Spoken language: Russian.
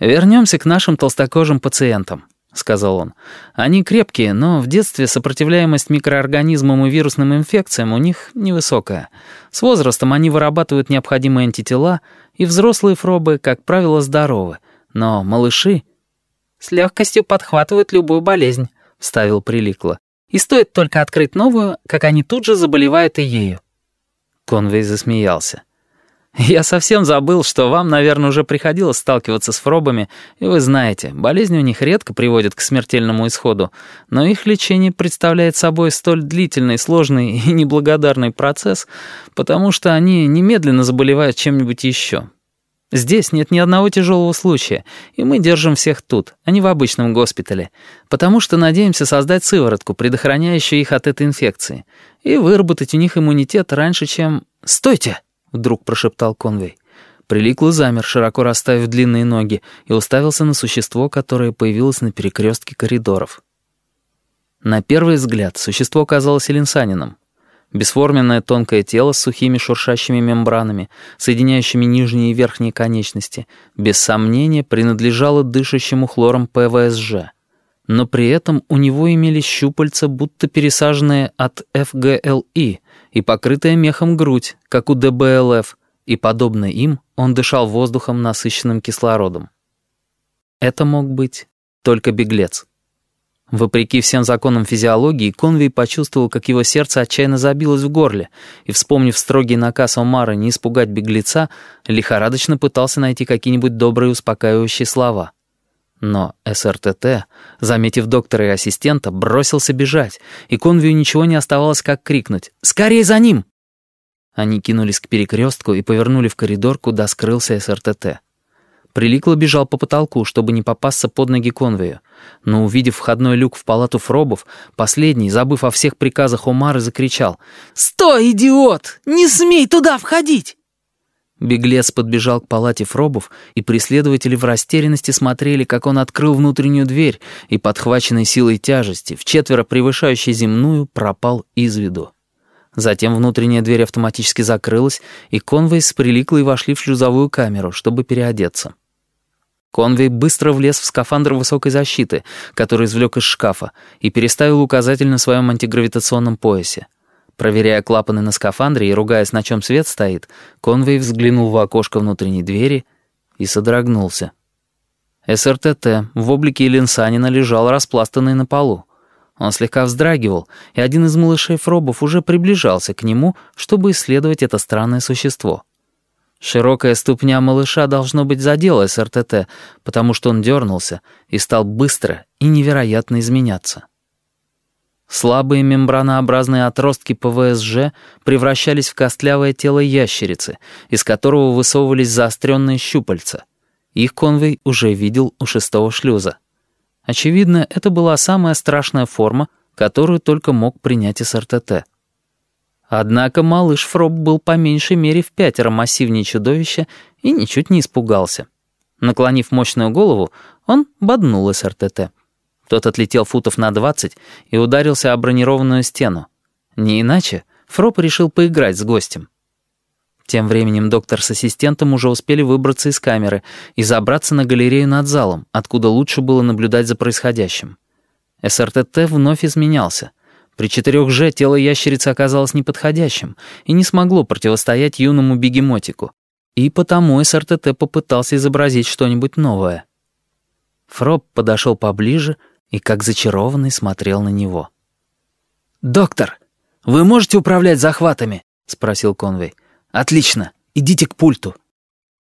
«Вернемся к нашим толстокожим пациентам», — сказал он. «Они крепкие, но в детстве сопротивляемость микроорганизмам и вирусным инфекциям у них невысокая. С возрастом они вырабатывают необходимые антитела, и взрослые фробы, как правило, здоровы. Но малыши...» «С легкостью подхватывают любую болезнь», — вставил Приликло. «И стоит только открыть новую, как они тут же заболевают и ею». Конвей засмеялся. «Я совсем забыл, что вам, наверное, уже приходилось сталкиваться с фробами, и вы знаете, болезни у них редко приводят к смертельному исходу, но их лечение представляет собой столь длительный, сложный и неблагодарный процесс, потому что они немедленно заболевают чем-нибудь еще. Здесь нет ни одного тяжелого случая, и мы держим всех тут, а не в обычном госпитале, потому что надеемся создать сыворотку, предохраняющую их от этой инфекции, и выработать у них иммунитет раньше, чем... Стойте!» — вдруг прошептал Конвей. Приликло замер, широко расставив длинные ноги, и уставился на существо, которое появилось на перекрестке коридоров. На первый взгляд существо казалось Эленсанином. Бесформенное тонкое тело с сухими шуршащими мембранами, соединяющими нижние и верхние конечности, без сомнения принадлежало дышащему хлором ПВСЖ. Но при этом у него имелись щупальца, будто пересаженные от ФГЛИ, и покрытая мехом грудь, как у ДБЛФ, и, подобно им, он дышал воздухом, насыщенным кислородом. Это мог быть только беглец. Вопреки всем законам физиологии, Конвей почувствовал, как его сердце отчаянно забилось в горле, и, вспомнив строгий наказ Омара не испугать беглеца, лихорадочно пытался найти какие-нибудь добрые успокаивающие слова — но СРТТ, заметив доктора и ассистента, бросился бежать, и Конвию ничего не оставалось, как крикнуть «Скорей за ним!». Они кинулись к перекрестку и повернули в коридор, куда скрылся СРТТ. Приликло бежал по потолку, чтобы не попасться под ноги конвою, но, увидев входной люк в палату фробов, последний, забыв о всех приказах Омары, закричал «Стой, идиот! Не смей туда входить!» Беглец подбежал к палате Фробов, и преследователи в растерянности смотрели, как он открыл внутреннюю дверь и, подхваченной силой тяжести, вчетверо превышающей земную, пропал из виду. Затем внутренняя дверь автоматически закрылась, и Конвей с Приликлой вошли в шлюзовую камеру, чтобы переодеться. Конвей быстро влез в скафандр высокой защиты, который извлек из шкафа, и переставил указатель на своем антигравитационном поясе. Проверяя клапаны на скафандре и ругаясь, на чем свет стоит, Конвей взглянул в окошко внутренней двери и содрогнулся. СРТТ в облике Иллинсанина лежал распластанный на полу. Он слегка вздрагивал, и один из малышей Фробов уже приближался к нему, чтобы исследовать это странное существо. Широкая ступня малыша, должно быть, задела СРТТ, потому что он дернулся и стал быстро и невероятно изменяться. Слабые мембранообразные отростки ПВСЖ превращались в костлявое тело ящерицы, из которого высовывались заостренные щупальца. Их конвой уже видел у шестого шлюза. Очевидно, это была самая страшная форма, которую только мог принять СРТТ. Однако малыш Фроб был по меньшей мере в пятеро массивнее чудовища и ничуть не испугался. Наклонив мощную голову, он боднул СРТТ. Тот отлетел футов на двадцать и ударился о бронированную стену. Не иначе Фроп решил поиграть с гостем. Тем временем доктор с ассистентом уже успели выбраться из камеры и забраться на галерею над залом, откуда лучше было наблюдать за происходящим. СРТТ вновь изменялся. При 4G тело ящерицы оказалось неподходящим и не смогло противостоять юному бегемотику. И потому СРТТ попытался изобразить что-нибудь новое. Фроб подошел поближе и как зачарованный смотрел на него. «Доктор, вы можете управлять захватами?» — спросил Конвей. «Отлично, идите к пульту».